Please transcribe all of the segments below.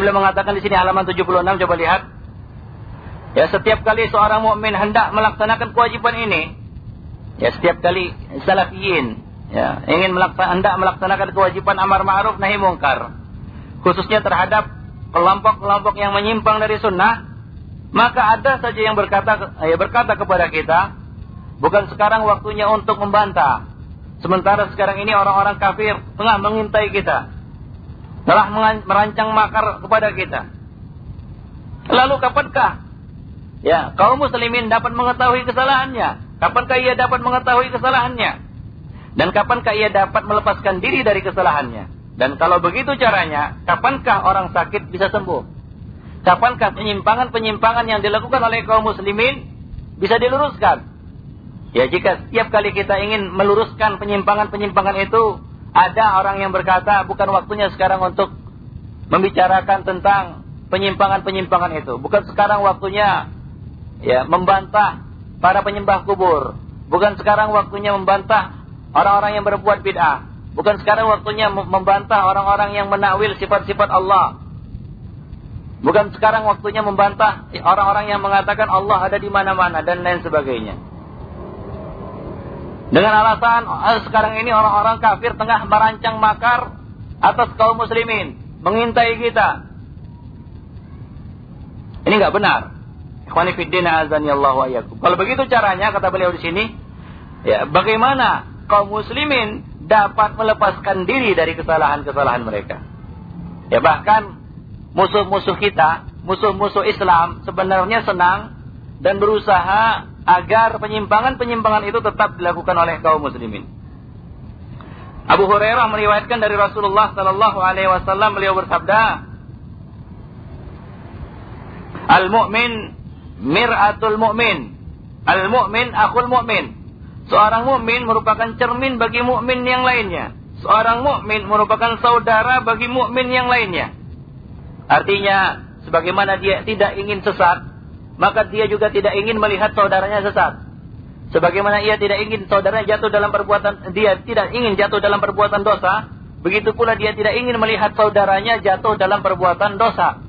Beliau mengatakan di sini halaman 76 coba lihat. Ya setiap kali seorang mukmin hendak melaksanakan kewajiban ini, ya setiap kali salafiyin ya ingin melaksanakan hendak melaksanakan kewajiban amar ma'ruf nahi mungkar, khususnya terhadap kelompok-kelompok yang menyimpang dari sunnah, maka ada saja yang berkata ya berkata kepada kita, bukan sekarang waktunya untuk membantah. Sementara sekarang ini orang-orang kafir tengah mengintai kita telah merancang makar kepada kita. Lalu kapankah ya kaum muslimin dapat mengetahui kesalahannya? Kapankah ia dapat mengetahui kesalahannya? Dan kapankah ia dapat melepaskan diri dari kesalahannya? Dan kalau begitu caranya, kapankah orang sakit bisa sembuh? Kapankah penyimpangan-penyimpangan yang dilakukan oleh kaum muslimin bisa diluruskan? Ya jika setiap kali kita ingin meluruskan penyimpangan-penyimpangan itu, ada orang yang berkata bukan waktunya sekarang untuk membicarakan tentang penyimpangan-penyimpangan itu. Bukan sekarang waktunya ya membantah para penyembah kubur. Bukan sekarang waktunya membantah orang-orang yang berbuat bid'ah. Bukan sekarang waktunya membantah orang-orang yang menakwil sifat-sifat Allah. Bukan sekarang waktunya membantah orang-orang yang mengatakan Allah ada di mana-mana dan lain sebagainya. Dengan alasan oh, sekarang ini orang-orang kafir tengah merancang makar atas kaum muslimin, mengintai kita. Ini nggak benar. Allah wa Kalau begitu caranya kata beliau di sini, ya bagaimana kaum muslimin dapat melepaskan diri dari kesalahan-kesalahan mereka. Ya bahkan musuh-musuh kita, musuh-musuh Islam sebenarnya senang dan berusaha agar penyimpangan-penyimpangan itu tetap dilakukan oleh kaum muslimin. Abu Hurairah meriwayatkan dari Rasulullah sallallahu alaihi wasallam beliau bersabda, Al-mu'min mir'atul mu'min. Al-mu'min akhul mu'min. Seorang mukmin merupakan cermin bagi mukmin yang lainnya. Seorang mukmin merupakan saudara bagi mukmin yang lainnya. Artinya, sebagaimana dia tidak ingin sesat, maka dia juga tidak ingin melihat saudaranya sesat. Sebagaimana ia tidak ingin saudaranya jatuh dalam perbuatan dia tidak ingin jatuh dalam perbuatan dosa, begitu pula dia tidak ingin melihat saudaranya jatuh dalam perbuatan dosa.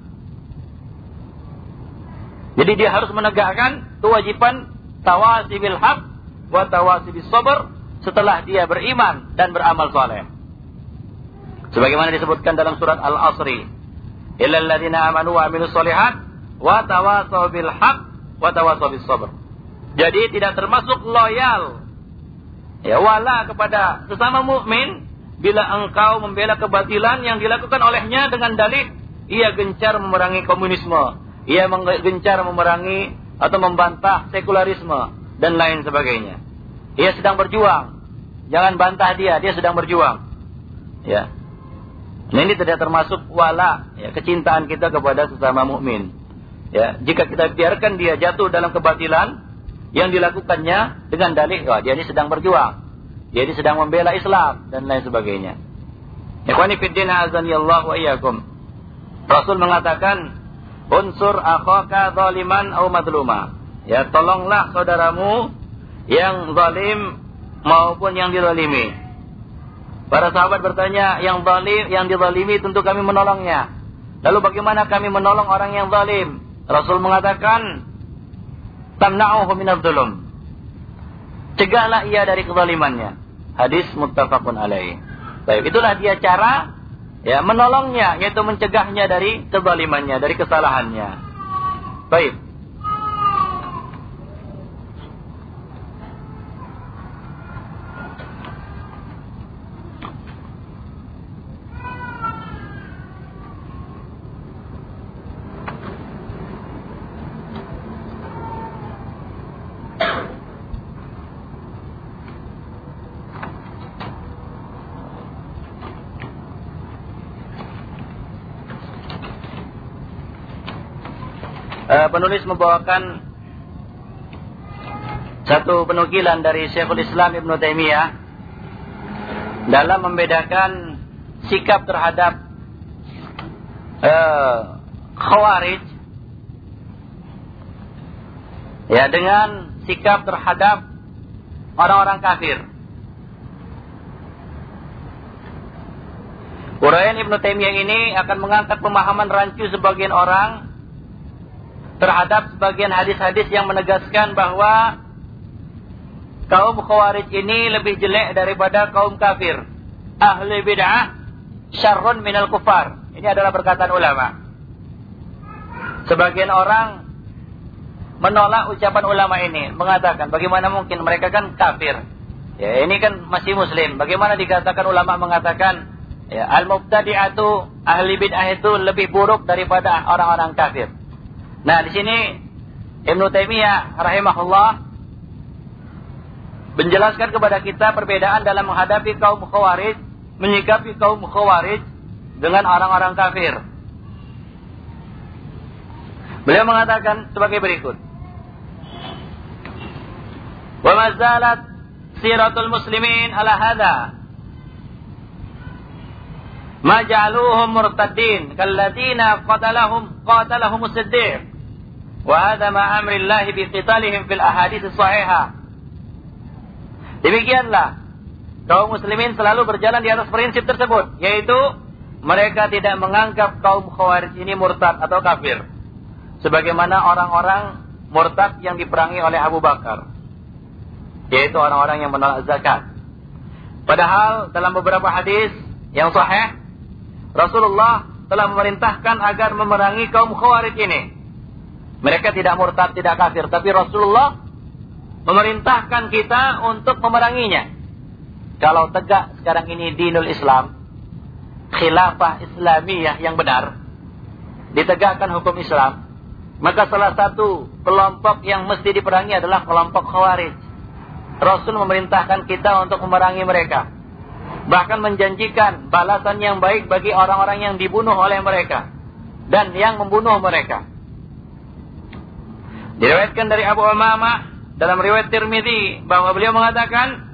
Jadi dia harus menegakkan kewajiban tawasi bil haq wa tawasi sabr setelah dia beriman dan beramal saleh. Sebagaimana disebutkan dalam surat Al-Asri, "Illal ladzina amanu wa amilus solihat wa tawasau bil haq wa tawasau bis sabr. Jadi tidak termasuk loyal ya wala kepada sesama mukmin bila engkau membela kebatilan yang dilakukan olehnya dengan dalih ia gencar memerangi komunisme, ia gencar memerangi atau membantah sekularisme dan lain sebagainya. Ia sedang berjuang. Jangan bantah dia, dia sedang berjuang. Ya. Nah, ini tidak termasuk wala, ya, kecintaan kita kepada sesama mukmin. Ya, jika kita biarkan dia jatuh dalam kebatilan yang dilakukannya dengan dalih, wah dia ini sedang berjuang. Dia ini sedang membela Islam dan lain sebagainya. Ikhwani fiddin wa iyyakum. Rasul mengatakan, "Unsur akhaka zaliman au madluma." Ya, tolonglah saudaramu yang zalim maupun yang dizalimi. Para sahabat bertanya, yang zalim, yang dizalimi tentu kami menolongnya. Lalu bagaimana kami menolong orang yang zalim? Rasul mengatakan tamna'uhu minadh dhulum. Cegahlah ia dari kezalimannya. Hadis muttafaqun alaih. Baik, itulah dia cara ya menolongnya yaitu mencegahnya dari kezalimannya, dari kesalahannya. Baik. Penulis membawakan satu penukilan dari Syekhul Islam Ibn Taimiyah dalam membedakan sikap terhadap uh, khawarij ya dengan sikap terhadap orang-orang kafir. Uraian Ibnu Taimiyah ini akan mengangkat pemahaman rancu sebagian orang terhadap sebagian hadis-hadis yang menegaskan bahwa kaum khawarij ini lebih jelek daripada kaum kafir. Ahli bid'ah syarrun minal kufar. Ini adalah perkataan ulama. Sebagian orang menolak ucapan ulama ini, mengatakan bagaimana mungkin mereka kan kafir. Ya, ini kan masih muslim. Bagaimana dikatakan ulama mengatakan Ya, al-mubtadi'atu ahli bid'ah itu lebih buruk daripada orang-orang kafir. Nah, di sini Ibnu Taimiyah rahimahullah menjelaskan kepada kita perbedaan dalam menghadapi kaum khawarij, menyikapi kaum khawarij dengan orang-orang kafir. Beliau mengatakan sebagai berikut. Wa mazalat siratul muslimin ala hadha ma ja'aluhum murtaddin kalladina qatalahum qatalahum as-siddiq hadha ma amrillah bi qitalihim fil ahadits sahihah demikianlah kaum muslimin selalu berjalan di atas prinsip tersebut yaitu mereka tidak menganggap kaum khawarij ini murtad atau kafir sebagaimana orang-orang murtad yang diperangi oleh Abu Bakar yaitu orang-orang yang menolak zakat padahal dalam beberapa hadis yang sahih Rasulullah telah memerintahkan agar memerangi kaum khawarij ini. Mereka tidak murtad, tidak kafir. Tapi Rasulullah memerintahkan kita untuk memeranginya. Kalau tegak sekarang ini dinul Islam, khilafah Islamiyah yang benar, ditegakkan hukum Islam, maka salah satu kelompok yang mesti diperangi adalah kelompok khawarij. Rasul memerintahkan kita untuk memerangi mereka bahkan menjanjikan balasan yang baik bagi orang-orang yang dibunuh oleh mereka dan yang membunuh mereka. Diriwayatkan dari Abu Umamah dalam riwayat Tirmidzi bahwa beliau mengatakan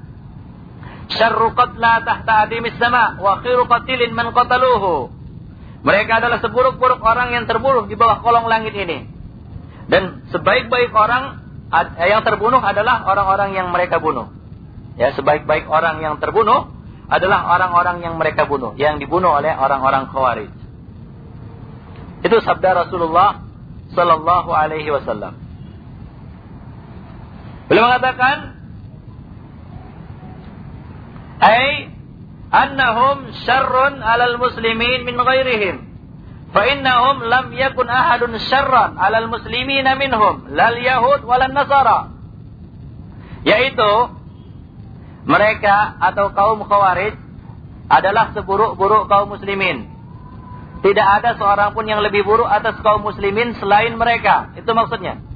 syarru qatla tahta adimis sama wa khairu qatilin man qataluhu. Mereka adalah seburuk-buruk orang yang terbunuh di bawah kolong langit ini. Dan sebaik-baik orang yang terbunuh adalah orang-orang yang mereka bunuh. Ya, sebaik-baik orang yang terbunuh adalah orang-orang yang mereka bunuh, yang dibunuh oleh orang-orang Khawarij. Itu sabda Rasulullah sallallahu alaihi wasallam. Beliau mengatakan, "Ai annahum syarrun 'alal muslimin min ghairihim." Fa innahum lam yakun ahadun syarran 'alal muslimin minhum, lal yahud walan nasara. Yaitu mereka atau kaum khawarij adalah seburuk-buruk kaum muslimin. Tidak ada seorang pun yang lebih buruk atas kaum muslimin selain mereka. Itu maksudnya.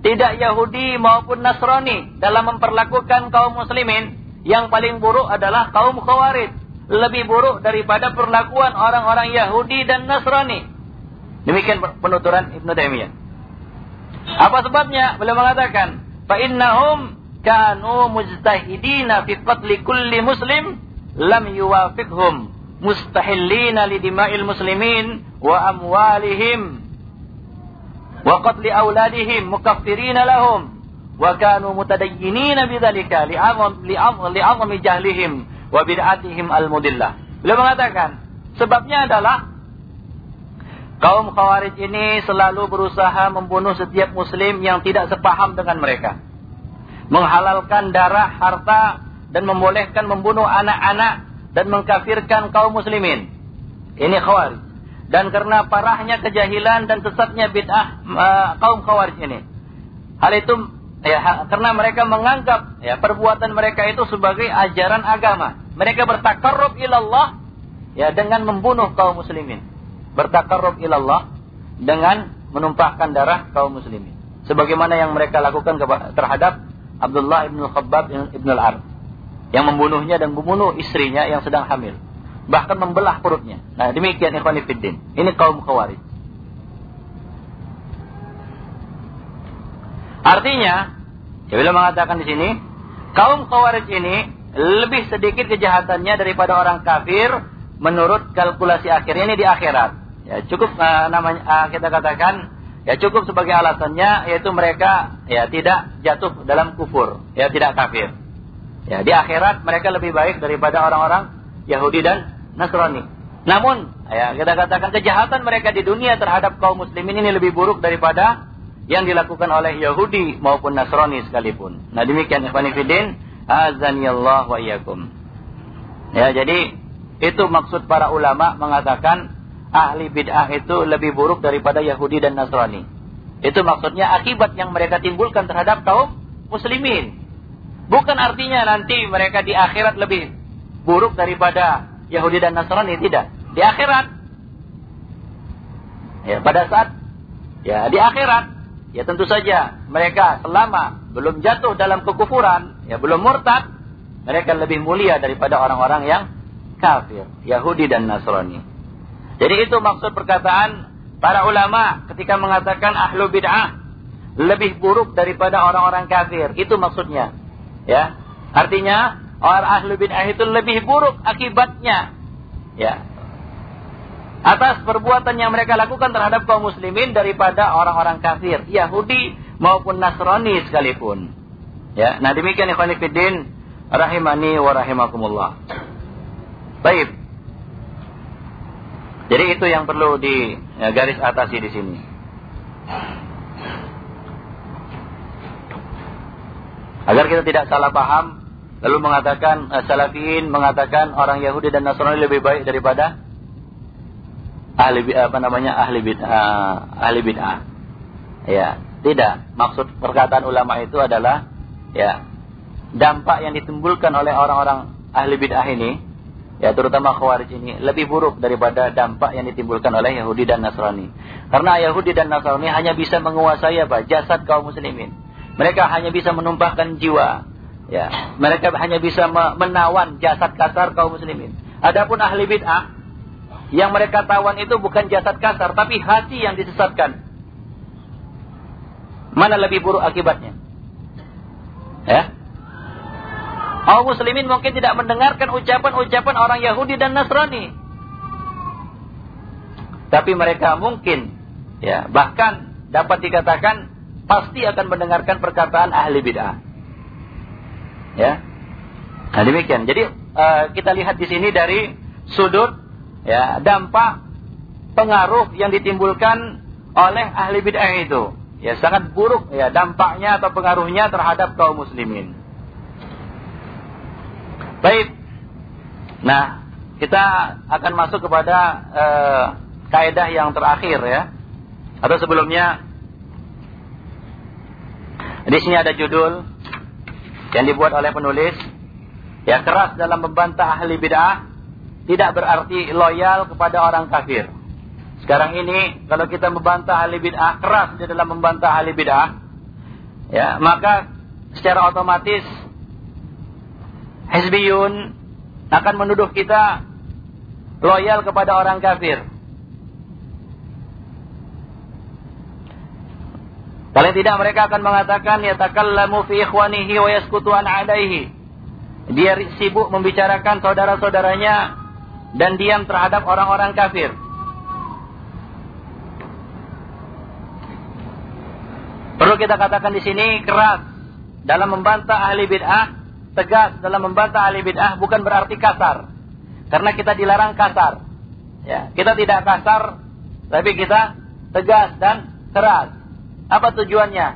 Tidak Yahudi maupun Nasrani dalam memperlakukan kaum muslimin. Yang paling buruk adalah kaum khawarij. Lebih buruk daripada perlakuan orang-orang Yahudi dan Nasrani. Demikian penuturan Ibnu Taimiyah. Apa sebabnya? Beliau mengatakan, "Fa kanu mujtahidina fi qatli kulli muslim lam yuwafiqhum mustahillina li dima'il muslimin wa amwalihim wa qatli auladihim mukaffirina lahum wa kanu mutadayyinina bidzalika li'azam li'azami jahlihim wa bid'atihim. Beliau mengatakan, sebabnya adalah kaum khawarij ini selalu berusaha membunuh setiap muslim yang tidak sepaham dengan mereka menghalalkan darah, harta, dan membolehkan membunuh anak-anak dan mengkafirkan kaum muslimin. Ini khawarij. Dan karena parahnya kejahilan dan sesatnya bid'ah uh, kaum khawarij ini. Hal itu ya karena mereka menganggap ya perbuatan mereka itu sebagai ajaran agama. Mereka bertakarrub ilallah ya dengan membunuh kaum muslimin. Bertakarrub ilallah dengan menumpahkan darah kaum muslimin. Sebagaimana yang mereka lakukan terhadap Abdullah ibn Khabbab ibn al-Ar yang membunuhnya dan membunuh istrinya yang sedang hamil bahkan membelah perutnya. Nah demikian ikhwan fiddin ini kaum khawarij. Artinya ya bila mengatakan di sini kaum khawarij ini lebih sedikit kejahatannya daripada orang kafir menurut kalkulasi akhirnya ini di akhirat. Ya cukup uh, namanya uh, kita katakan Ya cukup sebagai alasannya yaitu mereka ya tidak jatuh dalam kufur, ya tidak kafir. Ya di akhirat mereka lebih baik daripada orang-orang Yahudi dan Nasrani. Namun, ya, kita katakan kejahatan mereka di dunia terhadap kaum muslimin ini lebih buruk daripada yang dilakukan oleh Yahudi maupun Nasrani sekalipun. Nah demikian ikhwan azanillah wa iyyakum. Ya, jadi itu maksud para ulama mengatakan ahli bid'ah itu lebih buruk daripada Yahudi dan Nasrani. Itu maksudnya akibat yang mereka timbulkan terhadap kaum muslimin. Bukan artinya nanti mereka di akhirat lebih buruk daripada Yahudi dan Nasrani, tidak. Di akhirat. Ya, pada saat ya di akhirat ya tentu saja mereka selama belum jatuh dalam kekufuran, ya belum murtad, mereka lebih mulia daripada orang-orang yang kafir, Yahudi dan Nasrani. Jadi itu maksud perkataan para ulama ketika mengatakan ahlu bid'ah lebih buruk daripada orang-orang kafir. Itu maksudnya. Ya. Artinya orang ahlu bid'ah itu lebih buruk akibatnya. Ya. Atas perbuatan yang mereka lakukan terhadap kaum muslimin daripada orang-orang kafir, Yahudi maupun Nasrani sekalipun. Ya, nah demikian ikhwan fillah rahimani wa rahimakumullah. Baik. Jadi itu yang perlu di ya, garis atasi di sini. Agar kita tidak salah paham lalu mengatakan uh, salafiyin mengatakan orang Yahudi dan Nasrani lebih baik daripada ahli apa namanya ahli bid'ah ahli bid'ah. Ya, tidak. Maksud perkataan ulama itu adalah ya dampak yang ditimbulkan oleh orang-orang ahli bid'ah ini ya terutama khawarij ini lebih buruk daripada dampak yang ditimbulkan oleh Yahudi dan Nasrani. Karena Yahudi dan Nasrani hanya bisa menguasai apa? jasad kaum muslimin. Mereka hanya bisa menumpahkan jiwa. Ya, mereka hanya bisa menawan jasad kasar kaum muslimin. Adapun ahli bid'ah yang mereka tawan itu bukan jasad kasar tapi hati yang disesatkan. Mana lebih buruk akibatnya? Ya, kaum muslimin mungkin tidak mendengarkan ucapan-ucapan orang Yahudi dan Nasrani. Tapi mereka mungkin ya bahkan dapat dikatakan pasti akan mendengarkan perkataan ahli bid'ah. Ya. Nah, demikian. Jadi uh, kita lihat di sini dari sudut ya dampak pengaruh yang ditimbulkan oleh ahli bid'ah itu. Ya sangat buruk ya dampaknya atau pengaruhnya terhadap kaum muslimin. Baik. Nah, kita akan masuk kepada uh, kaidah yang terakhir ya. Atau sebelumnya di sini ada judul yang dibuat oleh penulis ya keras dalam membantah ahli bid'ah tidak berarti loyal kepada orang kafir. Sekarang ini kalau kita membantah ahli bid'ah keras di dalam membantah ahli bid'ah ya maka secara otomatis Hizbiyun akan menuduh kita loyal kepada orang kafir. Paling tidak mereka akan mengatakan ya takallamu fi ikhwanihi wa yaskutu an adaihi. Dia sibuk membicarakan saudara-saudaranya dan diam terhadap orang-orang kafir. Perlu kita katakan di sini keras dalam membantah ahli bid'ah tegas dalam membantah ahli bid'ah bukan berarti kasar. Karena kita dilarang kasar. Ya, kita tidak kasar, tapi kita tegas dan keras. Apa tujuannya?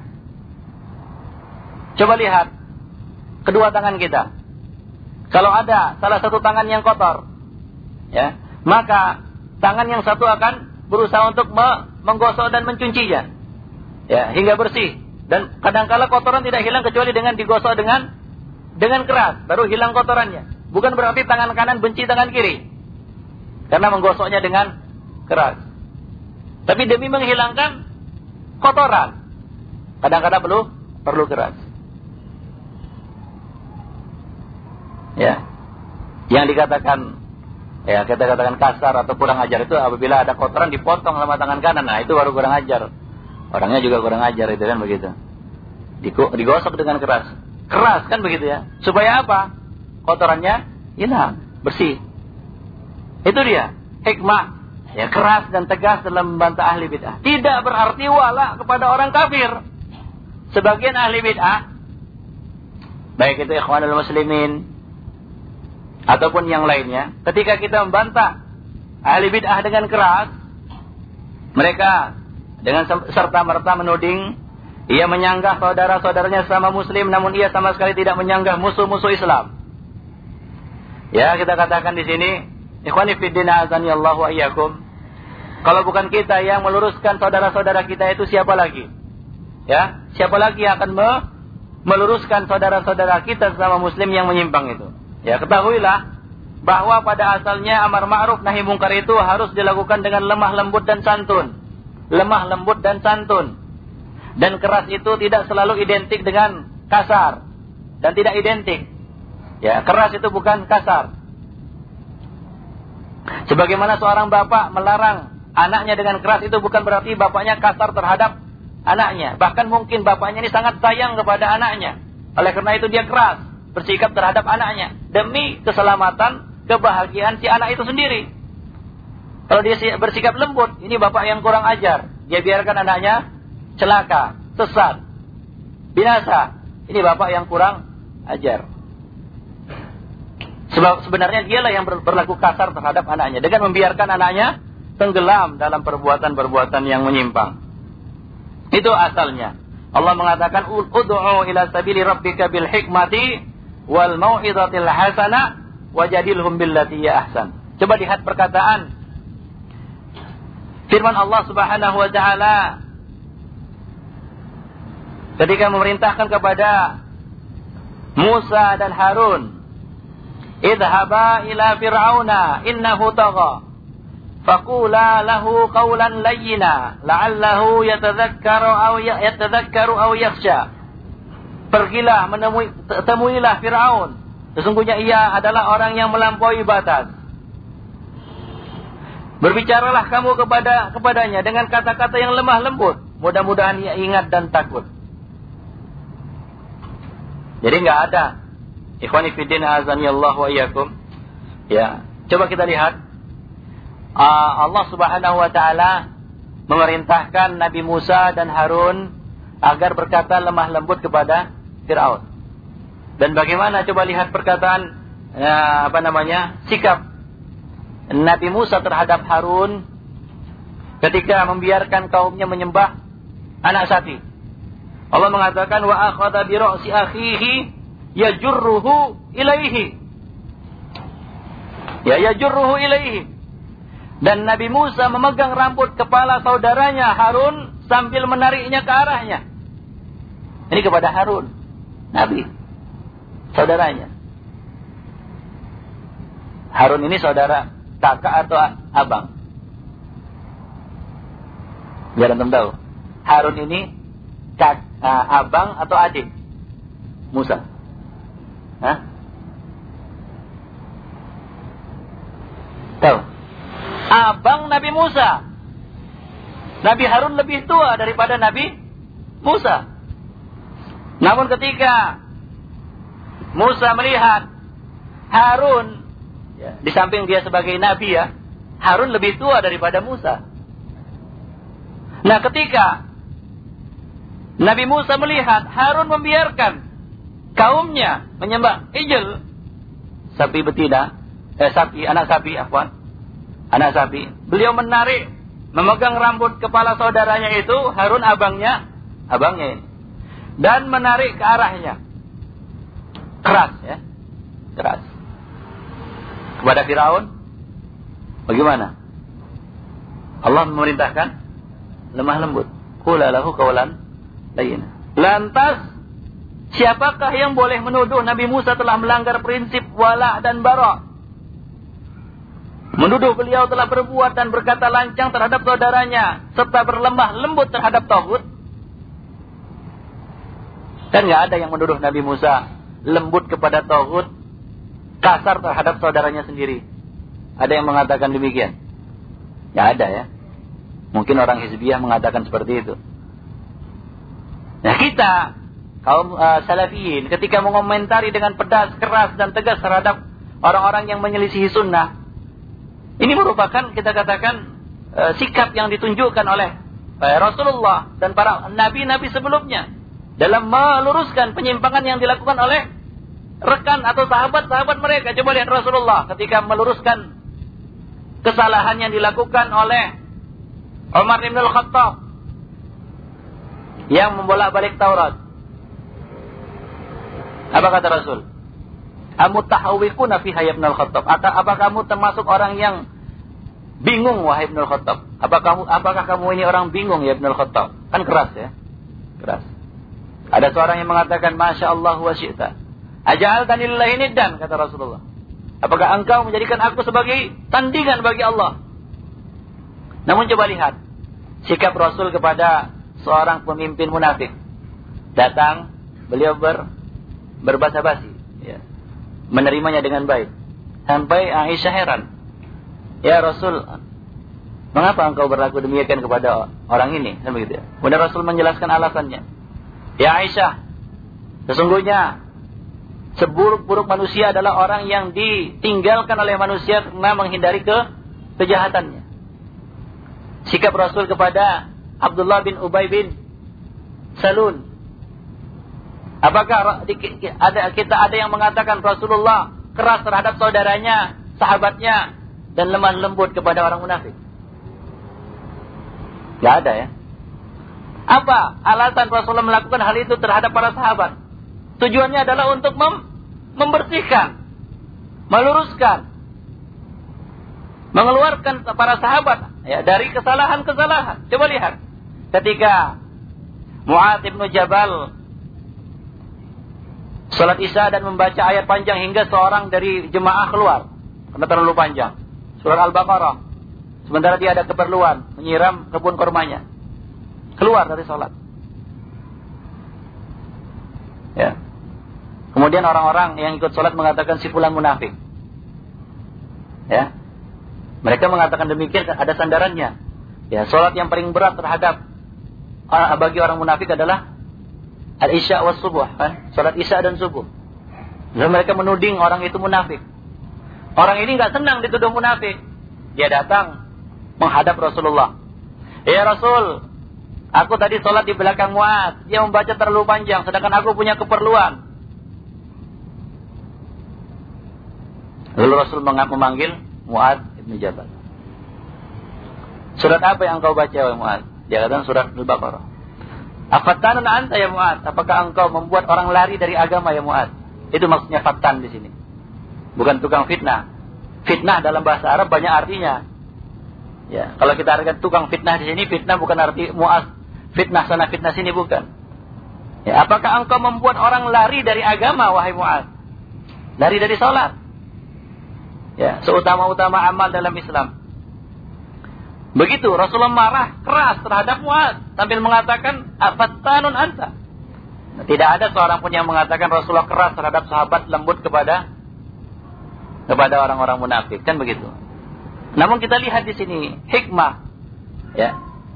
Coba lihat kedua tangan kita. Kalau ada salah satu tangan yang kotor, ya, maka tangan yang satu akan berusaha untuk menggosok dan mencucinya. Ya, hingga bersih. Dan kadangkala kotoran tidak hilang kecuali dengan digosok dengan dengan keras, baru hilang kotorannya. Bukan berarti tangan kanan benci tangan kiri. Karena menggosoknya dengan keras. Tapi demi menghilangkan kotoran, kadang-kadang perlu perlu keras. Ya. Yang dikatakan ya kita katakan kasar atau kurang ajar itu apabila ada kotoran dipotong sama tangan kanan. Nah, itu baru kurang ajar. Orangnya juga kurang ajar itu kan begitu. Digosok dengan keras. Keras kan begitu ya. Supaya apa? Kotorannya hilang, bersih. Itu dia hikmah. Ya keras dan tegas dalam membantah ahli bid'ah. Tidak berarti wala kepada orang kafir. Sebagian ahli bid'ah baik itu ikhwanul muslimin ataupun yang lainnya, ketika kita membantah ahli bid'ah dengan keras, mereka dengan serta merta menuding ia menyanggah saudara-saudaranya sama muslim namun ia sama sekali tidak menyanggah musuh-musuh Islam. Ya, kita katakan di sini, ikhwani fiddin azani Allah wa iyyakum. Kalau bukan kita yang meluruskan saudara-saudara kita itu siapa lagi? Ya, siapa lagi yang akan me meluruskan saudara-saudara kita sama muslim yang menyimpang itu? Ya, ketahuilah bahwa pada asalnya amar ma'ruf nahi mungkar itu harus dilakukan dengan lemah lembut dan santun lemah lembut dan santun. Dan keras itu tidak selalu identik dengan kasar dan tidak identik. Ya, keras itu bukan kasar. Sebagaimana seorang bapak melarang anaknya dengan keras itu bukan berarti bapaknya kasar terhadap anaknya. Bahkan mungkin bapaknya ini sangat sayang kepada anaknya. Oleh karena itu dia keras bersikap terhadap anaknya demi keselamatan, kebahagiaan si anak itu sendiri. Kalau dia bersikap lembut, ini bapak yang kurang ajar. Dia biarkan anaknya celaka, sesat, binasa. Ini bapak yang kurang ajar. Sebab sebenarnya dialah yang berlaku kasar terhadap anaknya dengan membiarkan anaknya tenggelam dalam perbuatan-perbuatan yang menyimpang. Itu asalnya. Allah mengatakan ud'u ila sabili rabbika bil hikmati wal mau'izatil hasanah wajadilhum billati ya ahsan. Coba lihat perkataan Firman Allah Subhanahu wa taala ketika memerintahkan kepada Musa dan Harun, "Idhaba ila fir'auna innahu tagha." Faqula lahu qawlan layyina la'allahu yatadhakkaru aw ya-, yatadhakkaru aw yakhsha. Pergilah menemui temuilah Firaun. Sesungguhnya ia adalah orang yang melampaui batas. Berbicaralah kamu kepada kepadanya dengan kata-kata yang lemah lembut. Mudah-mudahan ia ingat dan takut. Jadi nggak ada. Ikhwani fiddin azani Allah wa iyyakum. Ya, coba kita lihat. Uh, Allah Subhanahu wa taala memerintahkan Nabi Musa dan Harun agar berkata lemah lembut kepada Firaun. Dan bagaimana coba lihat perkataan ya, apa namanya? sikap Nabi Musa terhadap Harun ketika membiarkan kaumnya menyembah anak sapi. Allah mengatakan wa akhadha bi ra'si akhihi yajurruhu ilaihi. Ya yajurruhu ilaihi. Dan Nabi Musa memegang rambut kepala saudaranya Harun sambil menariknya ke arahnya. Ini kepada Harun, Nabi, saudaranya. Harun ini saudara kakak atau abang? Biar antum tahu. Harun ini kak, uh, abang atau adik? Musa. Hah? Tahu? Abang Nabi Musa. Nabi Harun lebih tua daripada Nabi Musa. Namun ketika Musa melihat Harun Ya. Di samping dia sebagai nabi ya, Harun lebih tua daripada Musa. Nah, ketika Nabi Musa melihat Harun membiarkan kaumnya menyembah ijel, sapi betina, eh sapi, anak sapi, apa? Anak sapi. Beliau menarik, memegang rambut kepala saudaranya itu, Harun abangnya, abangnya ini. Dan menarik ke arahnya. Keras ya. Keras kepada Firaun bagaimana? Allah memerintahkan lemah lembut. Qula lahu qawlan layyina. Lantas siapakah yang boleh menuduh Nabi Musa telah melanggar prinsip wala dan bara? Menuduh beliau telah berbuat dan berkata lancang terhadap saudaranya serta berlemah lembut terhadap tauhid. Kan nggak ada yang menuduh Nabi Musa lembut kepada tauhid kasar terhadap saudaranya sendiri. Ada yang mengatakan demikian? Ya ada ya. Mungkin orang Hizbiyah mengatakan seperti itu. Nah kita, kaum uh, salafiyin, ketika mengomentari dengan pedas, keras, dan tegas terhadap orang-orang yang menyelisihi sunnah, ini merupakan kita katakan uh, sikap yang ditunjukkan oleh uh, Rasulullah dan para nabi-nabi sebelumnya dalam meluruskan penyimpangan yang dilakukan oleh rekan atau sahabat-sahabat mereka. Coba lihat Rasulullah ketika meluruskan kesalahan yang dilakukan oleh Umar bin Al-Khattab yang membolak-balik Taurat. Apa kata Rasul? Kamu tahawikuna fiha ya Ibn Al-Khattab. Atau apa kamu termasuk orang yang bingung wahai Ibn Al-Khattab? Apakah kamu apakah kamu ini orang bingung ya Ibn Al-Khattab? Kan keras ya. Keras. Ada seorang yang mengatakan Masya Allah wa syi'ta. Ajal tanillahi niddan kata Rasulullah. Apakah engkau menjadikan aku sebagai tandingan bagi Allah? Namun coba lihat sikap Rasul kepada seorang pemimpin munafik. Datang, beliau ber, berbahasa basi. Ya. Menerimanya dengan baik. Sampai Aisyah heran. Ya Rasul, mengapa engkau berlaku demikian kepada orang ini? Kan begitu ya. Kemudian Rasul menjelaskan alasannya. Ya Aisyah, sesungguhnya seburuk-buruk manusia adalah orang yang ditinggalkan oleh manusia karena menghindari ke kejahatannya. Sikap Rasul kepada Abdullah bin Ubay bin Salun. Apakah kita ada yang mengatakan Rasulullah keras terhadap saudaranya, sahabatnya dan lemah lembut kepada orang munafik? Tidak ada ya. Apa alasan Rasulullah melakukan hal itu terhadap para sahabat? Tujuannya adalah untuk mem membersihkan, meluruskan, mengeluarkan para sahabat ya dari kesalahan-kesalahan. Coba lihat ketika Mu'ad bin Jabal salat Isya dan membaca ayat panjang hingga seorang dari jemaah keluar karena terlalu panjang. Surah Al-Baqarah. Sementara dia ada keperluan menyiram kebun kormanya. Keluar dari salat. Ya. Kemudian orang-orang yang ikut sholat mengatakan si fulan munafik. Ya. Mereka mengatakan demikian ada sandarannya. Ya, sholat yang paling berat terhadap uh, bagi orang munafik adalah al-isya was subuh, kan? Sholat isya dan subuh. Dan mereka menuding orang itu munafik. Orang ini nggak senang dituduh munafik. Dia datang menghadap Rasulullah. Ya Rasul, aku tadi sholat di belakang Muad. Dia membaca terlalu panjang, sedangkan aku punya keperluan. Lalu Rasul memanggil Mu'ad ibn Jabal. Surat apa yang engkau baca Mu'ad? Dia katakan surat Al-Baqarah. Afatanun anta ya Mu'ad? Apakah engkau membuat orang lari dari agama ya Mu'ad? Itu maksudnya fatan di sini. Bukan tukang fitnah. Fitnah dalam bahasa Arab banyak artinya. Ya, kalau kita artikan tukang fitnah di sini, fitnah bukan arti Mu'ad. Fitnah sana, fitnah sini bukan. Ya, apakah engkau membuat orang lari dari agama wahai Mu'ad? Lari dari sholat. Ya, seutama-utama amal dalam Islam. Begitu Rasulullah marah keras terhadap Mu'ad sambil mengatakan afattanun anta. Tidak ada seorang pun yang mengatakan Rasulullah keras terhadap sahabat lembut kepada kepada orang-orang munafik kan begitu. Namun kita lihat di sini hikmah ya.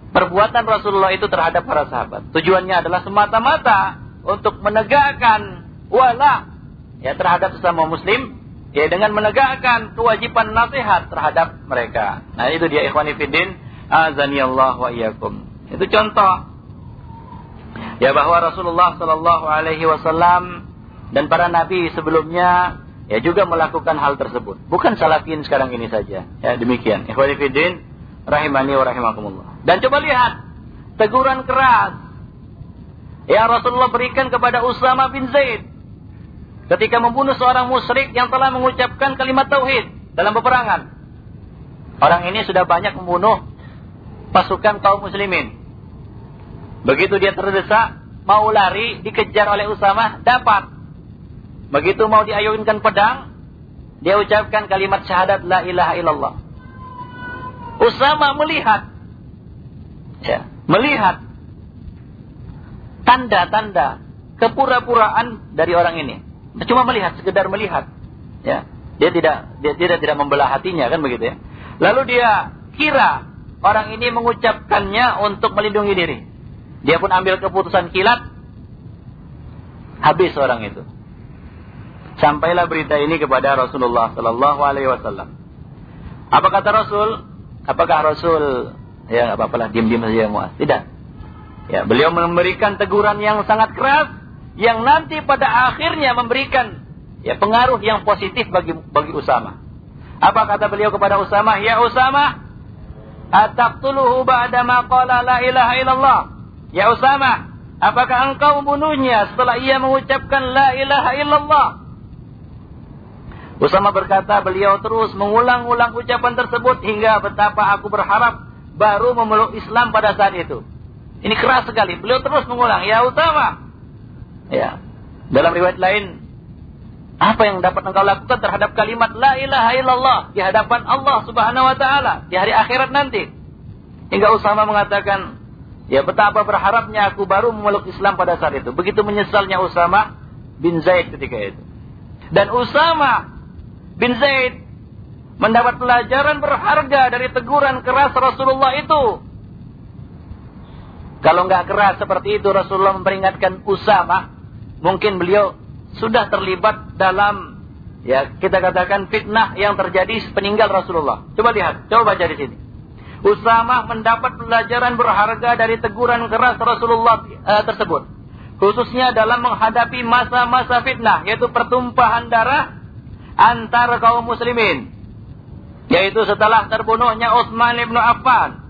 Perbuatan Rasulullah itu terhadap para sahabat. Tujuannya adalah semata-mata untuk menegakkan wala ya terhadap sesama muslim ya dengan menegakkan kewajiban nasihat terhadap mereka. Nah, itu dia ikhwani fiddin, azanillah wa iyyakum. Itu contoh ya bahwa Rasulullah sallallahu alaihi wasallam dan para nabi sebelumnya ya juga melakukan hal tersebut. Bukan salafin sekarang ini saja. Ya, demikian. Ikhwani fiddin, rahimani wa rahimakumullah. Dan coba lihat teguran keras Ya Rasulullah berikan kepada Usama bin Zaid ketika membunuh seorang musyrik yang telah mengucapkan kalimat tauhid dalam peperangan. Orang ini sudah banyak membunuh pasukan kaum muslimin. Begitu dia terdesak, mau lari, dikejar oleh Usama, dapat. Begitu mau diayunkan pedang, dia ucapkan kalimat syahadat la ilaha illallah. Usama melihat, ya, melihat tanda-tanda kepura-puraan dari orang ini. Cuma melihat, sekedar melihat. Ya. Dia tidak dia tidak tidak membelah hatinya kan begitu ya. Lalu dia kira orang ini mengucapkannya untuk melindungi diri. Dia pun ambil keputusan kilat. Habis orang itu. Sampailah berita ini kepada Rasulullah sallallahu alaihi wasallam. Apa kata Rasul? Apakah Rasul ya apa apalah diam-diam saja Muaz? Tidak. Ya, beliau memberikan teguran yang sangat keras yang nanti pada akhirnya memberikan ya pengaruh yang positif bagi bagi Usama. Apa kata beliau kepada Usama? Ya Usama, ataqtuluhu ba'da ma qala la ilaha illallah. Ya Usama, apakah engkau membunuhnya setelah ia mengucapkan la ilaha illallah? Usama berkata, beliau terus mengulang-ulang ucapan tersebut hingga betapa aku berharap baru memeluk Islam pada saat itu. Ini keras sekali. Beliau terus mengulang, ya Usama. Ya. Dalam riwayat lain, apa yang dapat engkau lakukan terhadap kalimat la ilaha illallah di hadapan Allah Subhanahu wa taala di hari akhirat nanti? Hingga Usama mengatakan, ya betapa berharapnya aku baru memeluk Islam pada saat itu. Begitu menyesalnya Usama bin Zaid ketika itu. Dan Usama bin Zaid mendapat pelajaran berharga dari teguran keras Rasulullah itu. Kalau nggak keras seperti itu Rasulullah memperingatkan Usama, mungkin beliau sudah terlibat dalam ya kita katakan fitnah yang terjadi peninggal Rasulullah. Coba lihat, coba baca di sini. Usama mendapat pelajaran berharga dari teguran keras Rasulullah uh, tersebut. Khususnya dalam menghadapi masa-masa fitnah, yaitu pertumpahan darah antara kaum muslimin. Yaitu setelah terbunuhnya Utsman bin Affan.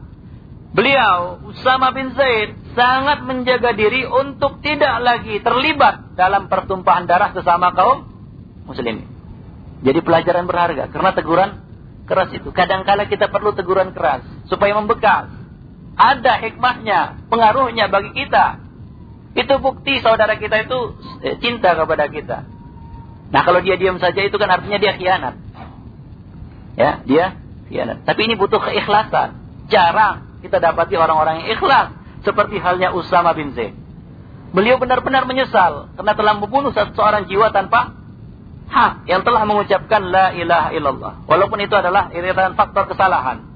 Beliau, Usama bin Zaid, sangat menjaga diri untuk tidak lagi terlibat dalam pertumpahan darah sesama kaum muslimin. Jadi pelajaran berharga karena teguran keras itu. Kadangkala kita perlu teguran keras supaya membekas. Ada hikmahnya, pengaruhnya bagi kita. Itu bukti saudara kita itu eh, cinta kepada kita. Nah kalau dia diam saja itu kan artinya dia khianat. Ya, dia khianat. Tapi ini butuh keikhlasan. Jarang kita dapati orang-orang yang ikhlas seperti halnya Usama bin Zaid. Beliau benar-benar menyesal karena telah membunuh seorang jiwa tanpa hak yang telah mengucapkan la ilaha illallah. Walaupun itu adalah iritan faktor kesalahan.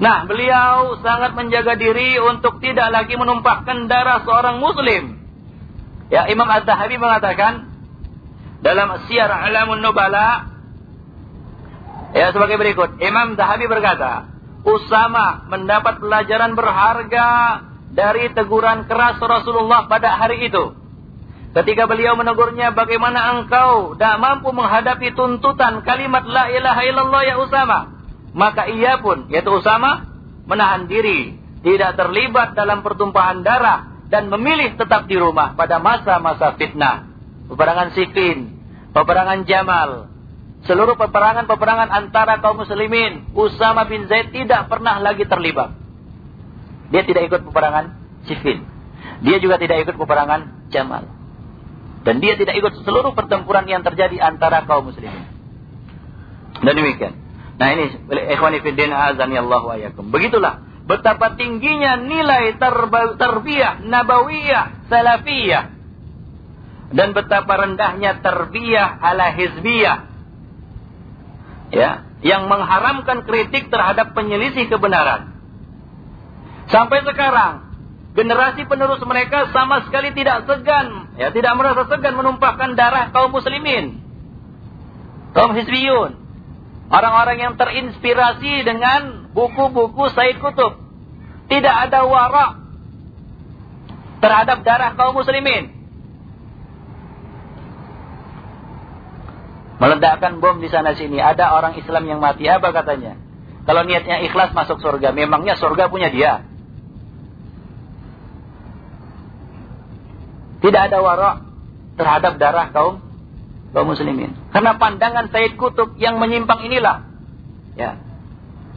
Nah, beliau sangat menjaga diri untuk tidak lagi menumpahkan darah seorang muslim. Ya, Imam Az-Zahabi mengatakan dalam Syiar Alamun Nubala ya sebagai berikut. Imam Zahabi berkata, Usama mendapat pelajaran berharga dari teguran keras Rasulullah pada hari itu. Ketika beliau menegurnya, bagaimana engkau tak mampu menghadapi tuntutan kalimat la ilaha illallah ya Usama. Maka ia pun, yaitu Usama, menahan diri, tidak terlibat dalam pertumpahan darah, dan memilih tetap di rumah pada masa-masa fitnah. Peperangan Siffin, peperangan Jamal, seluruh peperangan-peperangan antara kaum muslimin, Usama bin Zaid tidak pernah lagi terlibat. Dia tidak ikut peperangan Siffin. Dia juga tidak ikut peperangan Jamal. Dan dia tidak ikut seluruh pertempuran yang terjadi antara kaum muslimin. Dan demikian. Nah ini ikhwani fiddin azani Allah wa. Begitulah betapa tingginya nilai terbiyah nabawiyah salafiyah dan betapa rendahnya terbiyah ala hizbiyah ya yang mengharamkan kritik terhadap penyelisih kebenaran Sampai sekarang generasi penerus mereka sama sekali tidak segan, ya tidak merasa segan menumpahkan darah kaum muslimin. Kaum Hizbiyun. Orang-orang yang terinspirasi dengan buku-buku Said Kutub. Tidak ada warak terhadap darah kaum muslimin. Meledakkan bom di sana sini. Ada orang Islam yang mati. Apa katanya? Kalau niatnya ikhlas masuk surga. Memangnya surga punya dia. Tidak ada warak terhadap darah kaum kaum muslimin. Karena pandangan Said Kutub yang menyimpang inilah. Ya.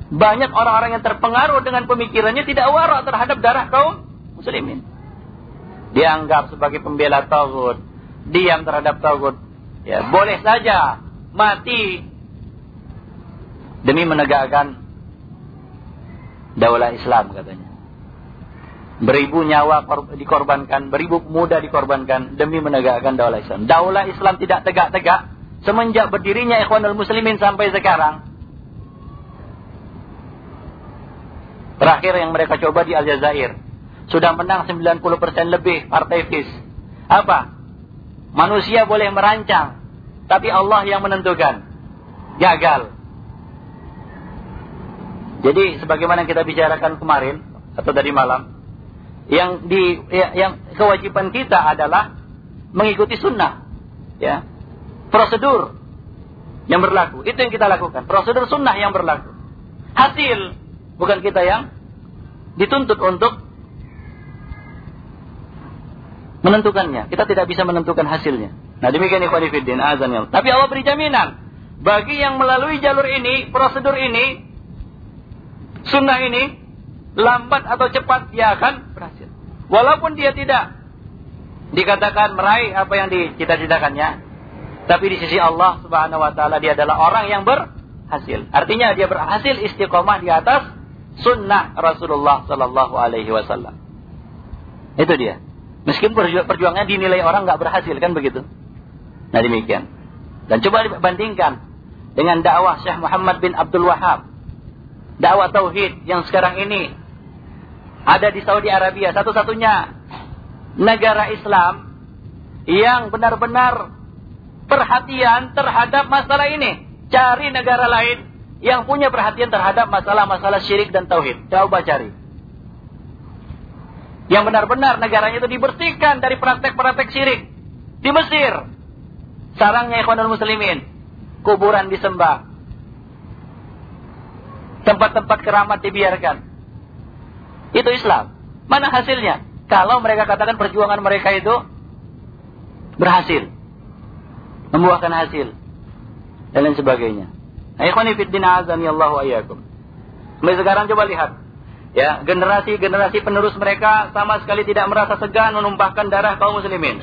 Banyak orang-orang yang terpengaruh dengan pemikirannya tidak warak terhadap darah kaum muslimin. Dianggap sebagai pembela tauhid, diam terhadap tauhid. Ya, boleh saja mati demi menegakkan daulah Islam katanya. Beribu nyawa dikorbankan, beribu muda dikorbankan demi menegakkan daulah Islam. Daulah Islam tidak tegak-tegak semenjak berdirinya Ikhwanul Muslimin sampai sekarang. Terakhir yang mereka coba di Aljazair. Sudah menang 90% lebih partai FIS. Apa? Manusia boleh merancang. Tapi Allah yang menentukan. Gagal. Jadi sebagaimana kita bicarakan kemarin. Atau dari malam yang di ya, yang kewajiban kita adalah mengikuti sunnah ya prosedur yang berlaku. Itu yang kita lakukan. Prosedur sunnah yang berlaku. Hasil. Bukan kita yang dituntut untuk menentukannya. Kita tidak bisa menentukan hasilnya. Nah demikian ikhwan fiddin azan ya. Tapi Allah beri jaminan bagi yang melalui jalur ini, prosedur ini, sunnah ini, lambat atau cepat dia akan berhasil. Walaupun dia tidak dikatakan meraih apa yang dicita-citakannya, tapi di sisi Allah Subhanahu wa taala dia adalah orang yang berhasil. Artinya dia berhasil istiqomah di atas sunnah Rasulullah sallallahu alaihi wasallam. Itu dia. Meskipun perjuangannya dinilai orang nggak berhasil kan begitu. Nah demikian. Dan coba bandingkan dengan dakwah Syekh Muhammad bin Abdul Wahab. Dakwah tauhid yang sekarang ini ada di Saudi Arabia satu-satunya negara Islam yang benar-benar perhatian terhadap masalah ini. Cari negara lain yang punya perhatian terhadap masalah-masalah syirik dan tauhid. Coba cari yang benar-benar negaranya itu dibersihkan dari praktek-praktek syirik. Di Mesir, sarangnya ikhwanul muslimin, kuburan disembah. Tempat-tempat keramat dibiarkan. Itu Islam. Mana hasilnya? Kalau mereka katakan perjuangan mereka itu berhasil. Membuahkan hasil. Dan lain sebagainya. Nah, ikhwani fiddin azani Allahu ayyakum. Sampai sekarang coba lihat Ya, generasi-generasi penerus mereka sama sekali tidak merasa segan menumpahkan darah kaum muslimin.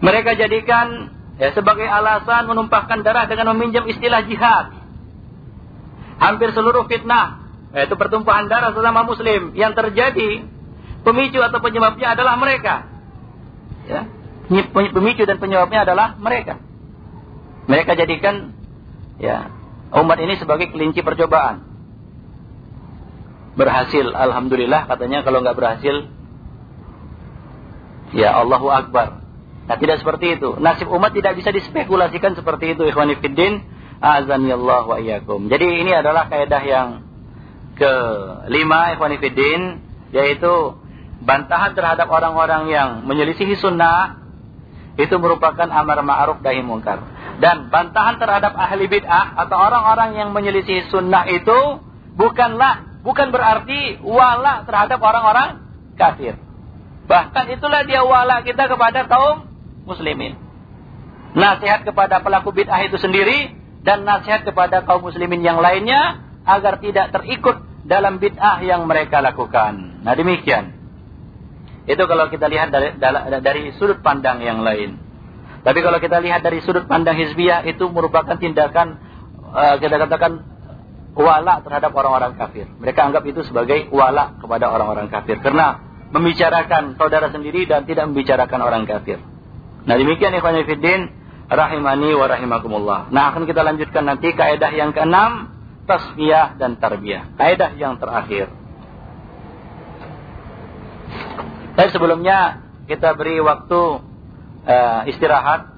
Mereka jadikan ya, sebagai alasan menumpahkan darah dengan meminjam istilah jihad. Hampir seluruh fitnah, yaitu pertumpahan darah sesama muslim. Yang terjadi, pemicu atau penyebabnya adalah mereka. Ya, pemicu dan penyebabnya adalah mereka. Mereka jadikan ya umat ini sebagai kelinci percobaan. Berhasil alhamdulillah katanya kalau nggak berhasil ya Allahu akbar. Nah tidak seperti itu. Nasib umat tidak bisa dispekulasikan seperti itu ikhwani fiddin. Azanillah wa iyyakum. Jadi ini adalah kaidah yang kelima ikhwani fiddin yaitu bantahan terhadap orang-orang yang menyelisihi sunnah itu merupakan amar ma'ruf nahi mungkar dan bantahan terhadap ahli bid'ah atau orang-orang yang menyelisihi sunnah itu bukanlah bukan berarti wala terhadap orang-orang kafir. Bahkan itulah dia wala kita kepada kaum muslimin. Nasihat kepada pelaku bid'ah itu sendiri dan nasihat kepada kaum muslimin yang lainnya agar tidak terikut dalam bid'ah yang mereka lakukan. Nah demikian. Itu kalau kita lihat dari, dari sudut pandang yang lain. Tapi kalau kita lihat dari sudut pandang hizbiyah itu merupakan tindakan uh, kita katakan wala terhadap orang-orang kafir. Mereka anggap itu sebagai wala kepada orang-orang kafir. Karena membicarakan saudara sendiri dan tidak membicarakan orang kafir. Nah demikian ikhwan fiddin rahimani wa rahimakumullah. Nah akan kita lanjutkan nanti kaidah yang keenam tasfiyah dan tarbiyah. Kaidah yang terakhir. Tapi sebelumnya kita beri waktu uh, istirahat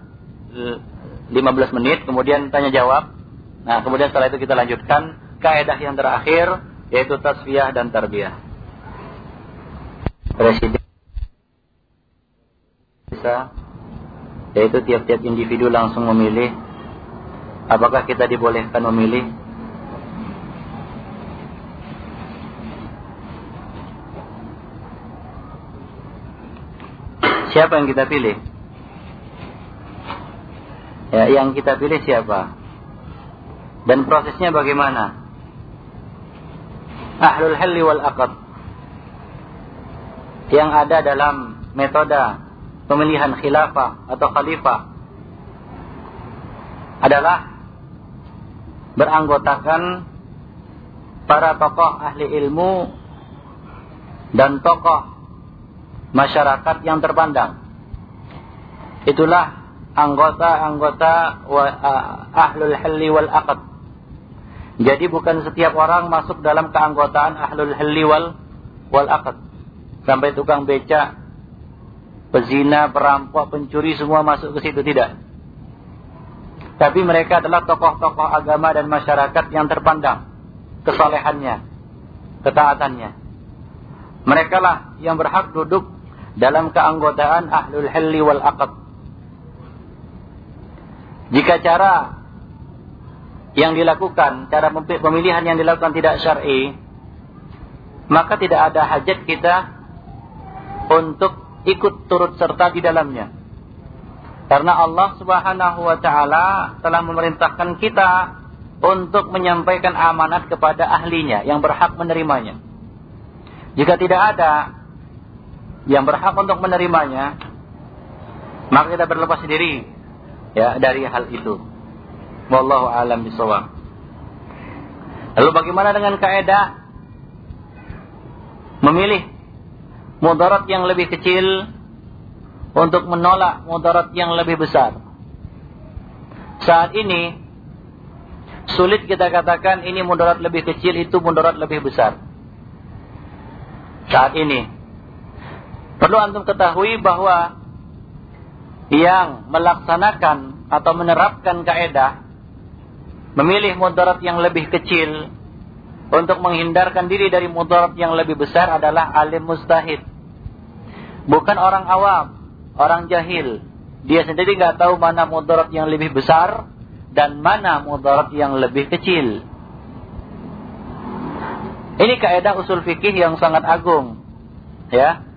15 menit, kemudian tanya jawab. Nah, kemudian setelah itu kita lanjutkan kaidah yang terakhir yaitu tasfiyah dan tarbiyah. Presiden bisa yaitu tiap-tiap individu langsung memilih apakah kita dibolehkan memilih siapa yang kita pilih? Ya yang kita pilih siapa? Dan prosesnya bagaimana? Ahlul halli wal aqad yang ada dalam metode pemilihan khilafah atau khalifah adalah beranggotakan para tokoh ahli ilmu dan tokoh masyarakat yang terpandang. Itulah anggota-anggota ahlul halli wal aqad jadi bukan setiap orang masuk dalam keanggotaan ahlul halli wal, wal akad. Sampai tukang beca, pezina, perampok, pencuri semua masuk ke situ tidak. Tapi mereka adalah tokoh-tokoh agama dan masyarakat yang terpandang kesalehannya, ketaatannya. Mereka lah yang berhak duduk dalam keanggotaan ahlul halli wal akad. Jika cara yang dilakukan, cara pemilihan yang dilakukan tidak syar'i, maka tidak ada hajat kita untuk ikut turut serta di dalamnya. Karena Allah Subhanahu wa taala telah memerintahkan kita untuk menyampaikan amanat kepada ahlinya yang berhak menerimanya. Jika tidak ada yang berhak untuk menerimanya, maka kita berlepas diri ya dari hal itu. Wallahu alam bisawab. Lalu bagaimana dengan kaidah memilih mudarat yang lebih kecil untuk menolak mudarat yang lebih besar. Saat ini sulit kita katakan ini mudarat lebih kecil itu mudarat lebih besar. Saat ini perlu antum ketahui bahwa yang melaksanakan atau menerapkan kaidah memilih mudarat yang lebih kecil untuk menghindarkan diri dari mudarat yang lebih besar adalah alim mustahid. Bukan orang awam orang jahil. Dia sendiri nggak tahu mana mudarat yang lebih besar dan mana mudarat yang lebih kecil. Ini kaidah usul fikih yang sangat agung. Ya.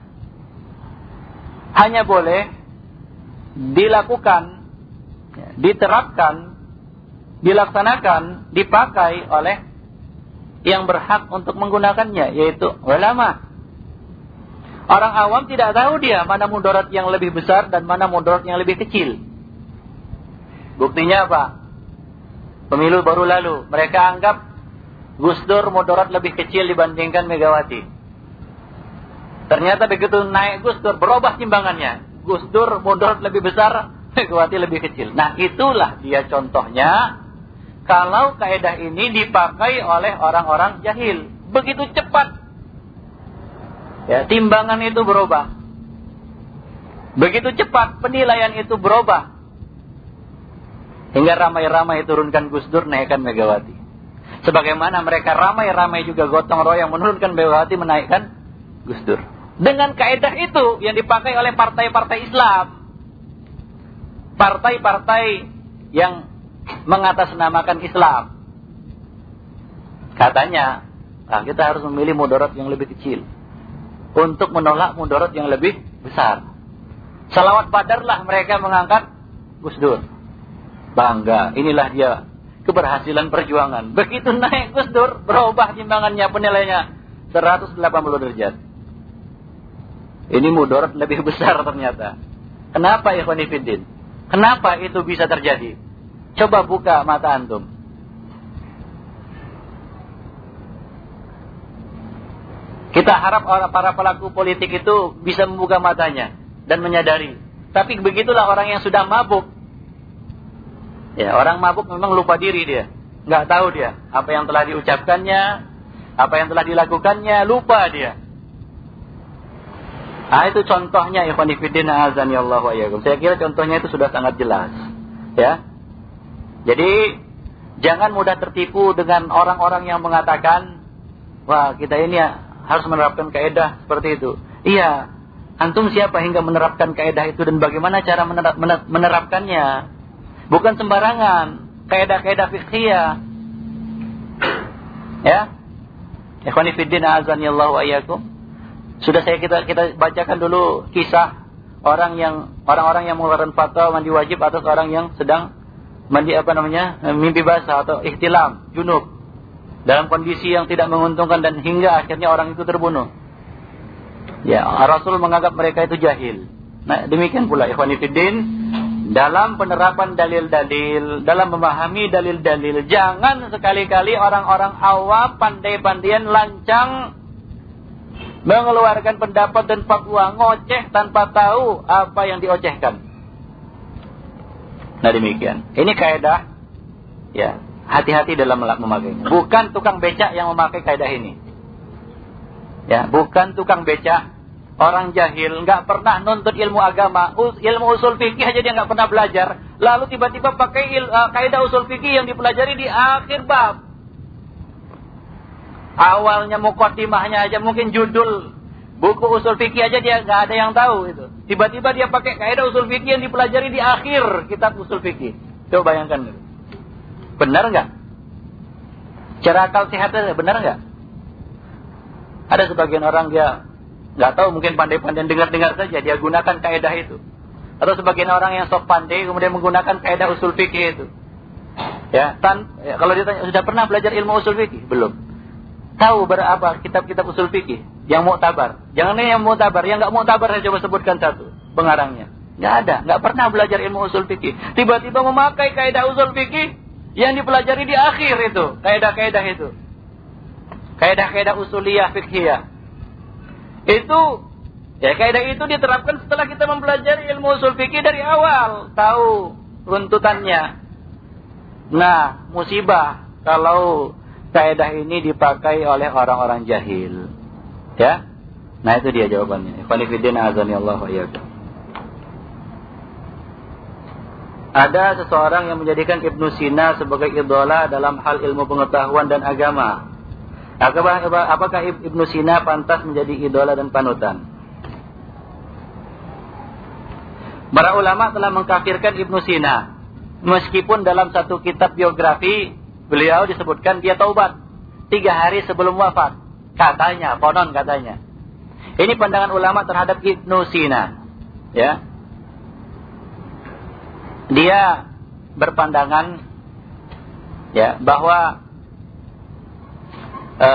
Hanya boleh dilakukan, diterapkan, dilaksanakan, dipakai oleh yang berhak untuk menggunakannya, yaitu ulama. Orang awam tidak tahu dia mana mudarat yang lebih besar dan mana mudarat yang lebih kecil. Buktinya apa? Pemilu baru lalu, mereka anggap Gus Dur mudarat lebih kecil dibandingkan Megawati. Ternyata begitu naik Gus Dur berubah timbangannya. Gus Dur mudarat lebih besar, Megawati lebih kecil. Nah, itulah dia contohnya kalau kaidah ini dipakai oleh orang-orang jahil. Begitu cepat Ya, timbangan itu berubah. Begitu cepat penilaian itu berubah. Hingga ramai-ramai turunkan Gus Dur naikkan Megawati. Sebagaimana mereka ramai-ramai juga gotong royong menurunkan Megawati menaikkan Gus Dur. Dengan kaedah itu yang dipakai oleh partai-partai Islam. Partai-partai yang mengatasnamakan Islam. Katanya, nah kita harus memilih mudarat yang lebih kecil untuk menolak mudarat yang lebih besar. Salawat badarlah mereka mengangkat Gus Dur. Bangga, inilah dia keberhasilan perjuangan. Begitu naik Gus Dur, berubah timbangannya penilaiannya 180 derajat. Ini mudarat lebih besar ternyata. Kenapa Fiddin? Kenapa itu bisa terjadi? Coba buka mata antum. Kita harap orang para pelaku politik itu bisa membuka matanya dan menyadari. Tapi begitulah orang yang sudah mabuk. Ya, orang mabuk memang lupa diri dia. Nggak tahu dia apa yang telah diucapkannya, apa yang telah dilakukannya, lupa dia. Nah, itu contohnya ikhwan fillah azan ya Allah wa Saya kira contohnya itu sudah sangat jelas. Ya. Jadi jangan mudah tertipu dengan orang-orang yang mengatakan, wah kita ini ya harus menerapkan kaidah seperti itu. Iya, antum siapa hingga menerapkan kaidah itu dan bagaimana cara menerap, menerapkannya? Bukan sembarangan, kaidah-kaidah fikih. Ya. Ikhwani fiddin azani Allah wa. Sudah saya kita kita bacakan dulu kisah orang yang orang-orang yang mengeluarkan fatwa mandi wajib atas orang yang sedang mandi apa namanya? mimpi basah atau ihtilam, junub dalam kondisi yang tidak menguntungkan dan hingga akhirnya orang itu terbunuh. Ya, Rasul menganggap mereka itu jahil. Nah, demikian pula ikhwanifiddin dalam penerapan dalil-dalil, dalam memahami dalil-dalil, jangan sekali-kali orang-orang awam pandai-pandaian lancang mengeluarkan pendapat dan fatwa ngoceh tanpa tahu apa yang diocehkan. Nah demikian. Ini kaidah ya hati-hati dalam memakainya. Bukan tukang becak yang memakai kaidah ini. Ya, bukan tukang becak, orang jahil, nggak pernah nuntut ilmu agama, ilmu usul fikih aja dia nggak pernah belajar, lalu tiba-tiba pakai il, uh, kaidah usul fikih yang dipelajari di akhir bab. Awalnya mukadimahnya aja mungkin judul buku usul fikih aja dia nggak ada yang tahu itu. Tiba-tiba dia pakai kaidah usul fikih yang dipelajari di akhir kitab usul fikih. Coba bayangkan. Benar nggak? Cara akal sehatnya benar nggak? Ada sebagian orang dia nggak tahu mungkin pandai-pandai dengar-dengar saja dia gunakan kaidah itu. Atau sebagian orang yang sok pandai kemudian menggunakan kaidah usul fikih itu. Ya, tan, ya, kalau ditanya sudah pernah belajar ilmu usul fikih? Belum. Tahu berapa kitab-kitab usul fikih yang mau tabar? Jangan yang mau tabar, yang nggak tabar saya coba sebutkan satu pengarangnya. Nggak ada, nggak pernah belajar ilmu usul fikih. Tiba-tiba memakai kaidah usul fikih yang dipelajari di akhir itu, kaidah-kaidah itu. Kaidah-kaidah usuliyah fikhiyah. Itu ya kaidah itu diterapkan setelah kita mempelajari ilmu usul fikih dari awal, tahu runtutannya. Nah, musibah kalau kaidah ini dipakai oleh orang-orang jahil. Ya? Nah, itu dia jawabannya. Ikhwan fillah azani Allah wa Ada seseorang yang menjadikan Ibnu Sina sebagai idola dalam hal ilmu pengetahuan dan agama. Apakah Ibnu Sina pantas menjadi idola dan panutan? Para ulama telah mengkafirkan Ibnu Sina. Meskipun dalam satu kitab biografi beliau disebutkan dia taubat tiga hari sebelum wafat. Katanya, konon katanya. Ini pandangan ulama terhadap Ibnu Sina. Ya, dia berpandangan ya bahwa e,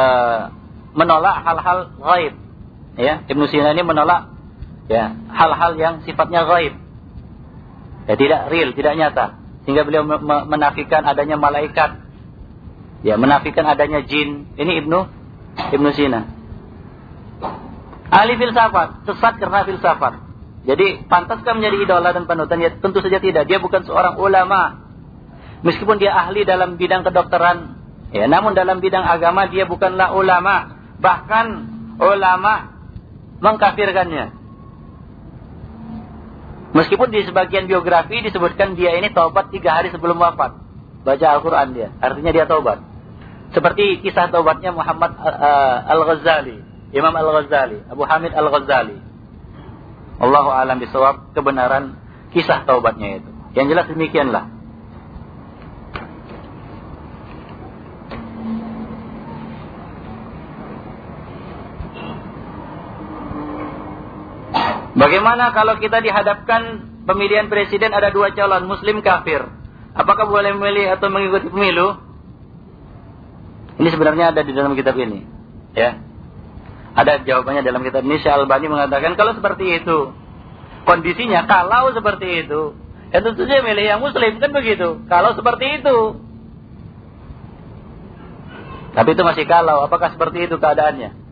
menolak hal-hal gaib ya Ibnu Sina ini menolak ya hal-hal yang sifatnya gaib ya tidak real tidak nyata sehingga beliau menafikan adanya malaikat ya menafikan adanya jin ini Ibnu Ibnu Sina ahli filsafat sesat karena filsafat jadi pantaskah menjadi idola dan panutan? Ya tentu saja tidak. Dia bukan seorang ulama. Meskipun dia ahli dalam bidang kedokteran, ya namun dalam bidang agama dia bukanlah ulama. Bahkan ulama mengkafirkannya. Meskipun di sebagian biografi disebutkan dia ini taubat tiga hari sebelum wafat. Baca Al-Quran dia. Artinya dia taubat. Seperti kisah taubatnya Muhammad uh, Al-Ghazali. Imam Al-Ghazali. Abu Hamid Al-Ghazali. Allahu alam bisawab kebenaran kisah taubatnya itu. Yang jelas demikianlah. Bagaimana kalau kita dihadapkan pemilihan presiden ada dua calon muslim kafir? Apakah boleh memilih atau mengikuti pemilu? Ini sebenarnya ada di dalam kitab ini. Ya. Ada jawabannya dalam kitab ini Syekh Albani mengatakan kalau seperti itu kondisinya kalau seperti itu ya tentu saja milih yang muslim kan begitu. Kalau seperti itu tapi itu masih kalau apakah seperti itu keadaannya?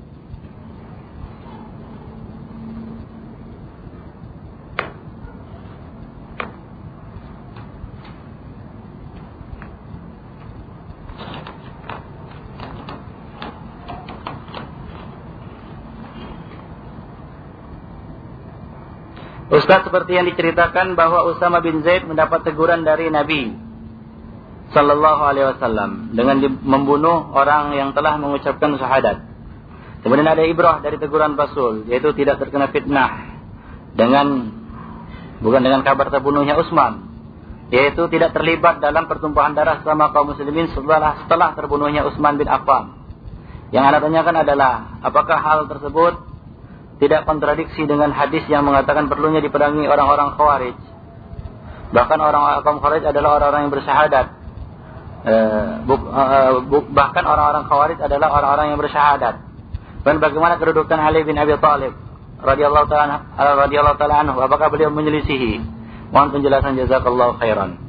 Ustaz seperti yang diceritakan bahwa Usama bin Zaid mendapat teguran dari Nabi Sallallahu Alaihi Wasallam dengan membunuh orang yang telah mengucapkan syahadat. Kemudian ada ibrah dari teguran Rasul, yaitu tidak terkena fitnah dengan bukan dengan kabar terbunuhnya Utsman, yaitu tidak terlibat dalam pertumpahan darah selama kaum muslimin setelah setelah terbunuhnya Utsman bin Affan. Yang anda tanyakan adalah apakah hal tersebut tidak kontradiksi dengan hadis yang mengatakan perlunya diperangi orang-orang khawarij. Bahkan orang-orang khawarij adalah orang-orang yang bersyahadat. Eh, eh, bahkan orang-orang khawarij adalah orang-orang yang bersyahadat. Dan bagaimana kedudukan Ali bin Abi Thalib radhiyallahu taala radhiyallahu taala anhu apakah beliau menyelisihi? Mohon penjelasan jazakallahu khairan.